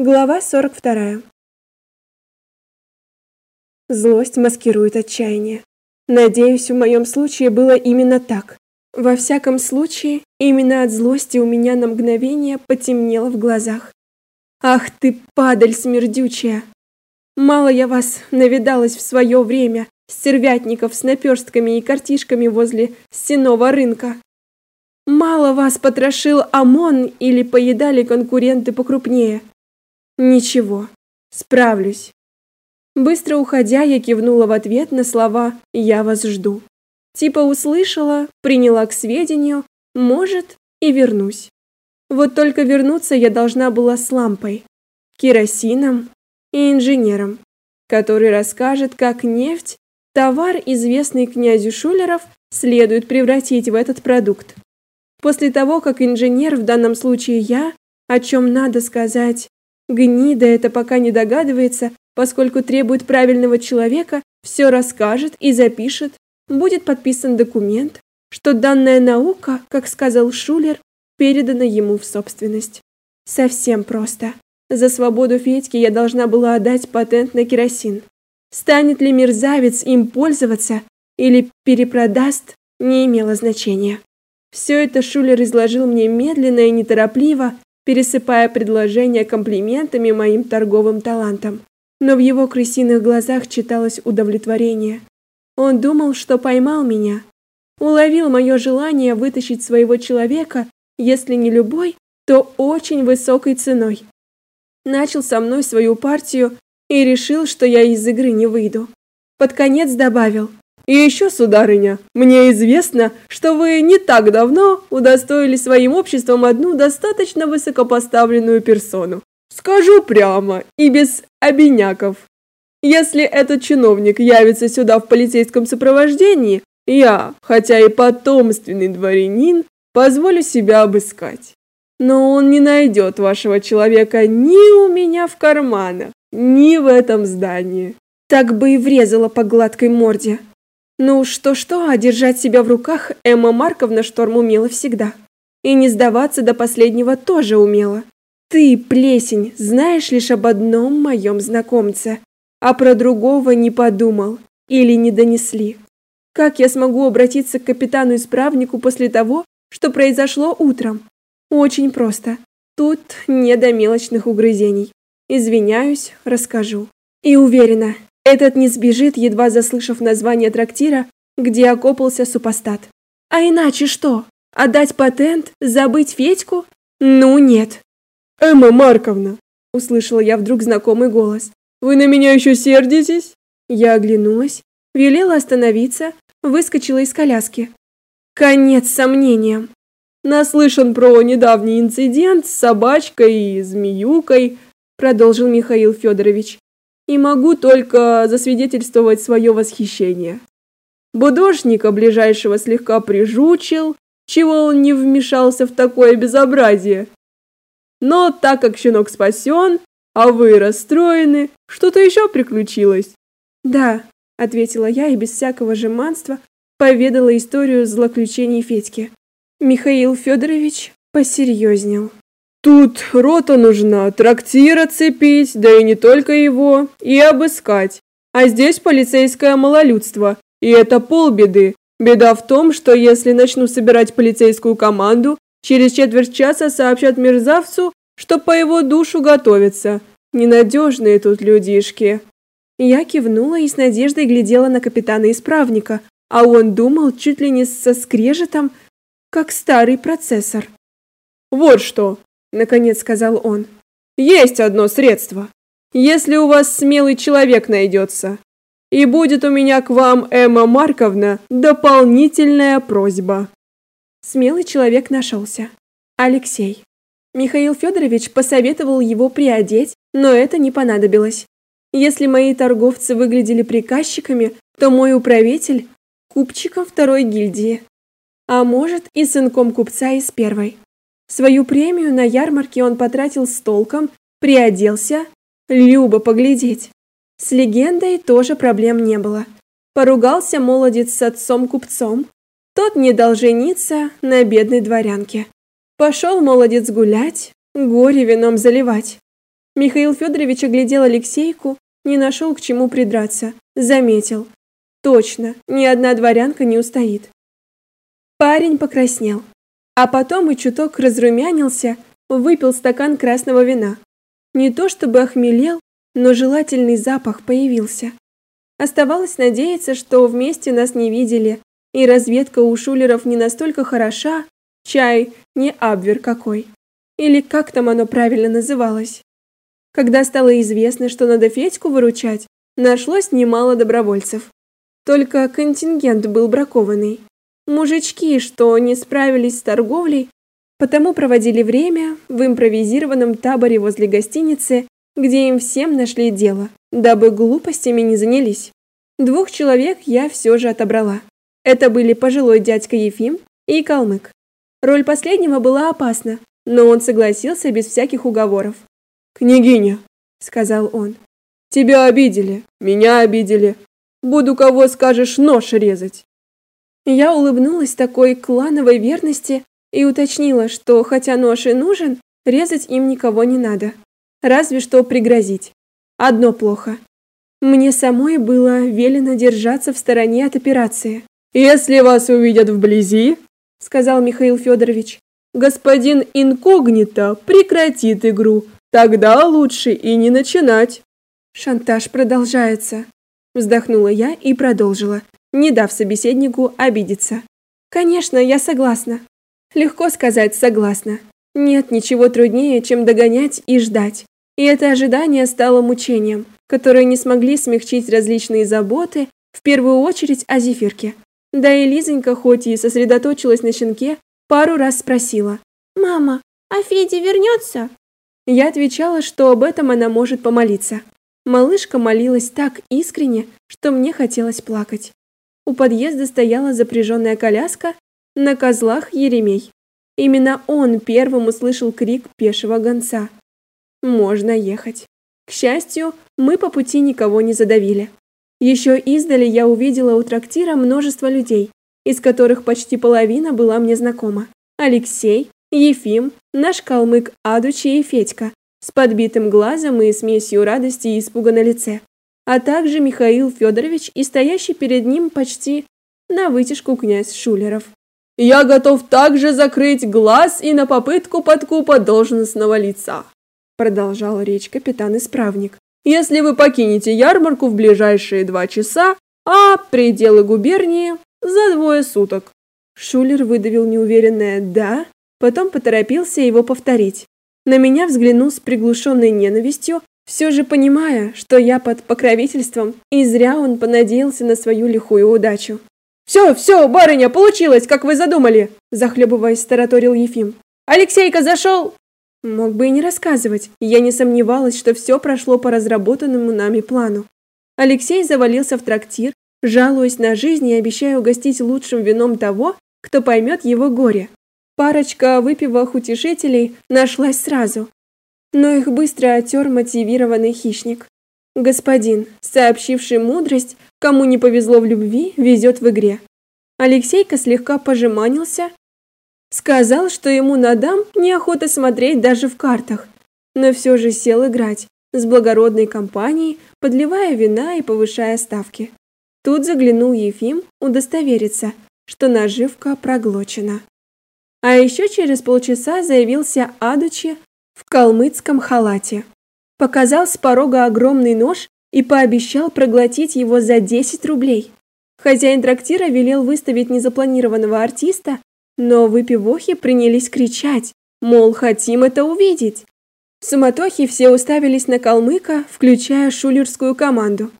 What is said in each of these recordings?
Глава 42. Злость маскирует отчаяние. Надеюсь, в моем случае было именно так. Во всяком случае, именно от злости у меня на мгновение потемнело в глазах. Ах ты, падаль смердючая! Мало я вас навидалась в свое время, стервятников с наперстками и картишками возле стенового рынка. Мало вас потрошил ОМОН или поедали конкуренты покрупнее. Ничего, справлюсь. Быстро уходя, я кивнула в ответ на слова «Я вас жду». Типа услышала, приняла к сведению, может, и вернусь. Вот только вернуться я должна была с лампой, керосином и инженером, который расскажет, как нефть, товар, известный князю Шулеров, следует превратить в этот продукт. После того, как инженер, в данном случае я, о чем надо сказать, Гнида это пока не догадывается, поскольку требует правильного человека, все расскажет и запишет. Будет подписан документ, что данная наука, как сказал Шулер, передана ему в собственность. Совсем просто. За свободу Федьки я должна была отдать патент на керосин. Станет ли мерзавец им пользоваться или перепродаст, не имело значения. Все это Шулер изложил мне медленно и неторопливо, пересыпая предложения комплиментами моим торговым талантам. Но в его крысиных глазах читалось удовлетворение. Он думал, что поймал меня, уловил мое желание вытащить своего человека, если не любой, то очень высокой ценой. Начал со мной свою партию и решил, что я из игры не выйду. Под конец добавил: и еще, сударыня, мне известно, что вы не так давно удостоили своим обществом одну достаточно высокопоставленную персону. Скажу прямо и без обиняков. Если этот чиновник явится сюда в полицейском сопровождении, я, хотя и потомственный дворянин, позволю себя обыскать. Но он не найдет вашего человека ни у меня в карманах, ни в этом здании. Так бы и врезала по гладкой морде. Ну что-что, а держать себя в руках Эмма Марковна Шторм умела всегда. И не сдаваться до последнего тоже умела. Ты, плесень, знаешь лишь об одном моем знакомце, а про другого не подумал или не донесли. Как я смогу обратиться к капитану-исправнику после того, что произошло утром? Очень просто. Тут не до мелочных угрызений. Извиняюсь, расскажу. И уверена, этот не сбежит, едва заслышав название трактира, где окопался супостат. А иначе что? Отдать патент, забыть Федьку? Ну нет. Эмма Марковна, услышала я вдруг знакомый голос. Вы на меня еще сердитесь? Я оглянулась, велела остановиться, выскочила из коляски. Конец сомнениям. Наслышан про недавний инцидент с собачкой и змеюкой, продолжил Михаил Федорович и могу только засвидетельствовать свое восхищение. Будошника ближайшего слегка прижучил, чего он не вмешался в такое безобразие. Но так как щенок спасен, а вы расстроены, что-то еще приключилось? Да, ответила я и без всякого жеманства поведала историю злоключений Федьки. Михаил Федорович посерьезнел. Тут рота нужна, трактир оцепить, да и не только его, и обыскать. А здесь полицейское малолюдство, и это полбеды. Беда в том, что если начну собирать полицейскую команду, через четверть часа сообщат мерзавцу, что по его душу готовятся. Ненадежные тут людишки. Я кивнула и с надеждой глядела на капитана-исправника, а он думал чуть ли не со скрежетом, как старый процессор. Вот что, наконец сказал он. Есть одно средство. Если у вас смелый человек найдется. И будет у меня к вам, Эмма Марковна, дополнительная просьба. Смелый человек нашелся. Алексей. Михаил Федорович посоветовал его приодеть, но это не понадобилось. Если мои торговцы выглядели приказчиками, то мой управитель купчиком второй гильдии, а может и сынком купца из первой. Свою премию на ярмарке он потратил с толком, приоделся, любо поглядеть. С легендой тоже проблем не было. Поругался молодец с отцом-купцом. Тот не дал жениться на бедной дворянке. Пошел молодец гулять, горе вином заливать. Михаил Федорович оглядел Алексейку, не нашел к чему придраться, заметил. Точно, ни одна дворянка не устоит. Парень покраснел, а потом и чуток разрумянился, выпил стакан красного вина. Не то чтобы охмелел, но желательный запах появился. Оставалось надеяться, что вместе нас не видели, и разведка у шулеров не настолько хороша, чай не абвер какой. Или как там оно правильно называлось. Когда стало известно, что надо Федьку выручать, нашлось немало добровольцев. Только контингент был бракованный. Мужички, что не справились с торговлей, потому проводили время в импровизированном таборе возле гостиницы, где им всем нашли дело, дабы глупостями не занялись. Двух человек я все же отобрала. Это были пожилой дядька Ефим и калмык. Роль последнего была опасна, но он согласился без всяких уговоров. «Княгиня», — сказал он, — «тебя обидели, меня обидели. Буду кого скажешь нож резать». Я улыбнулась такой клановой верности и уточнила, что хотя нож и нужен, резать им никого не надо. Разве что пригрозить. Одно плохо. Мне самой было велено держаться в стороне от операции. «Если вас увидят вблизи», — сказал Михаил Федорович, «господин инкогнито прекратит игру, Тогда лучше и не начинать. Шантаж продолжается, вздохнула я и продолжила, не дав собеседнику обидеться. Конечно, я согласна. Легко сказать согласна. Нет ничего труднее, чем догонять и ждать. И это ожидание стало мучением, которое не смогли смягчить различные заботы, в первую очередь о Зефирке. Да и Лизонька, хоть и сосредоточилась на щенке, пару раз спросила: "Мама, а Федя вернется?» Я отвечала, что об этом она может помолиться. Малышка молилась так искренне, что мне хотелось плакать. У подъезда стояла запряженная коляска, на козлах Еремей. Именно он первым услышал крик пешего гонца. Можно ехать. К счастью, мы по пути никого не задавили. Еще издали я увидела у трактира множество людей, из которых почти половина была мне знакома. Алексей, Ефим, наш калмык Адучи и Федька с подбитым глазом и смесью радости и испуга на лице, а также Михаил Федорович и стоящий перед ним почти на вытяжку князь Шулеров. «Я готов также закрыть глаз и на попытку подкупа должностного лица», продолжал речь капитан-исправник. «Если вы покинете ярмарку в ближайшие два часа, а пределы губернии за двое суток». Шулер выдавил неуверенное «да», потом поторопился его повторить. На меня взглянул с приглушенной ненавистью, все же понимая, что я под покровительством, и зря он понадеялся на свою лихую удачу. «Все, все, барыня, получилось, как вы задумали!» Захлебываясь, тараторил Ефим. «Алексейка зашел!» Мог бы и не рассказывать, я не сомневалась, что все прошло по разработанному нами плану. Алексей завалился в трактир, жалуясь на жизнь и обещая угостить лучшим вином того, кто поймет его горе. Парочка выпивых утешителей нашлась сразу, но их быстро отер мотивированный хищник. Господин, сообщивший мудрость, кому не повезло в любви, везет в игре. Алексейка слегка пожеманился, сказал, что ему на дам неохота смотреть даже в картах, но все же сел играть с благородной компанией, подливая вина и повышая ставки. Тут заглянул Ефим удостовериться, что наживка проглочена. А еще через полчаса заявился Адучи в калмыцком халате. Показал с порога огромный нож и пообещал проглотить его за 10 рублей. Хозяин трактира велел выставить незапланированного артиста, но выпивохи принялись кричать, мол, хотим это увидеть. В суматохе все уставились на калмыка, включая шулерскую команду.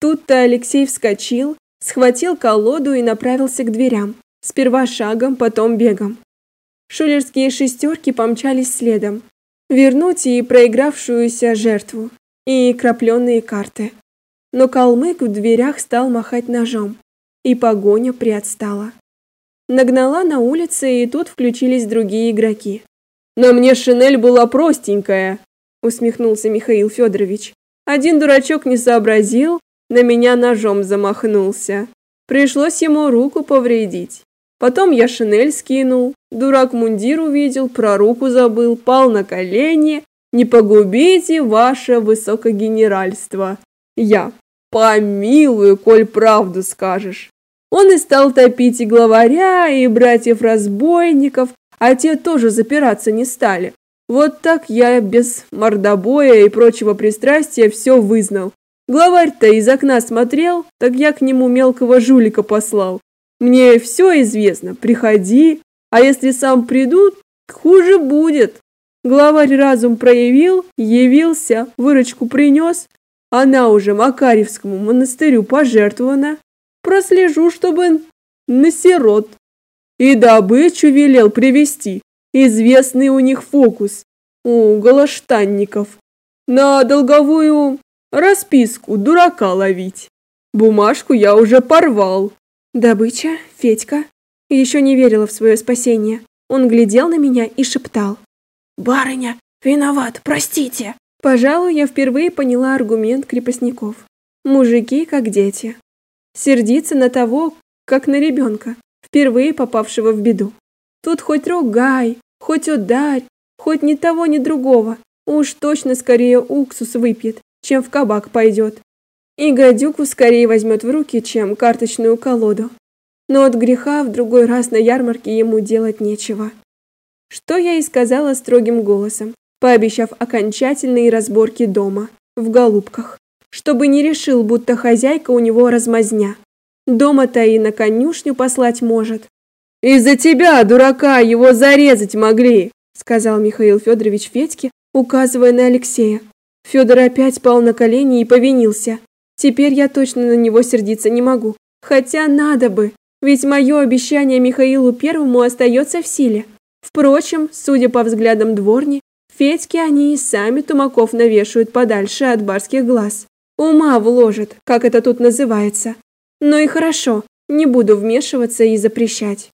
Тут-то Алексей вскочил, схватил колоду и направился к дверям. Сперва шагом, потом бегом. Шулерские шестерки помчались следом. Вернуть и проигравшуюся жертву, и крапленные карты. Но калмык в дверях стал махать ножом, и погоня приотстала. Нагнала на улице, и тут включились другие игроки. «На мне шинель была простенькая», — усмехнулся Михаил Федорович. «Один дурачок не сообразил, на меня ножом замахнулся. Пришлось ему руку повредить. Потом я шинель скинул, дурак мундир увидел, про руку забыл, пал на колени, Не погубите ваше высокогенеральство. Я помилую, коль правду скажешь. Он и стал топить и главаря, и братьев-разбойников, а те тоже запираться не стали. Вот так я без мордобоя и прочего пристрастия все вызнал. Главарь-то из окна смотрел, так я к нему мелкого жулика послал. Мне все известно, приходи, а если сам придут, хуже будет. Главарь разум проявил, явился, выручку принес, она уже Макаревскому монастырю пожертвована. Прослежу, чтобы на сирот. И добычу велел привести. Известный у них фокус у голоштанников. На долговую расписку дурака ловить. Бумажку я уже порвал. Добыча, Федька, еще не верила в свое спасение. Он глядел на меня и шептал. «Барыня, виноват, простите!» Пожалуй, я впервые поняла аргумент крепостников. Мужики как дети. Сердиться на того, как на ребенка, впервые попавшего в беду. Тут хоть ругай, хоть ударь, хоть ни того, ни другого. Уж точно скорее уксус выпьет, чем в кабак пойдет. И гадюку скорее возьмет в руки, чем карточную колоду. Но от греха в другой раз на ярмарке ему делать нечего. Что я и сказала строгим голосом, пообещав окончательные разборки дома, в голубках, чтобы не решил, будто хозяйка у него размазня. Дома-то и на конюшню послать может. Из-за тебя, дурака, его зарезать могли, сказал Михаил Федорович Федьке, указывая на Алексея. Федор опять пал на колени и повинился. Теперь я точно на него сердиться не могу. Хотя надо бы, ведь мое обещание Михаилу Первому остается в силе. Впрочем, судя по взглядам дворни, Федьке они и сами тумаков навешают подальше от барских глаз. Ума вложат, как это тут называется. Но и хорошо, не буду вмешиваться и запрещать.